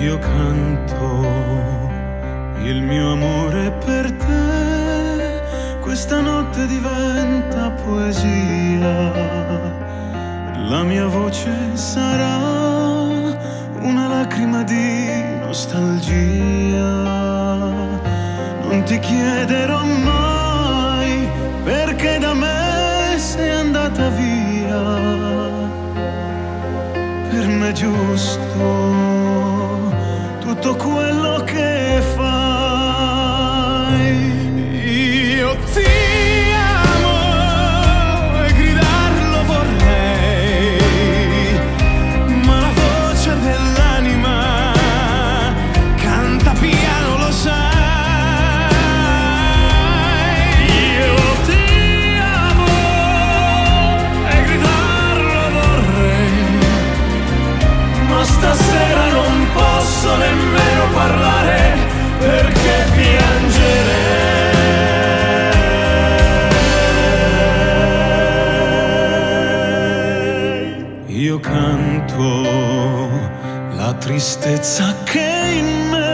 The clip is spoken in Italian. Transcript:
io canto il mio amore per te. Questa notte diventa poesia. La mia voce sarà una lacrima di nostalgia. Non ti chiederò mai perché da me sei andata via. Per me giusto tutto quello che fai. Io ti io canto la tristezza che in me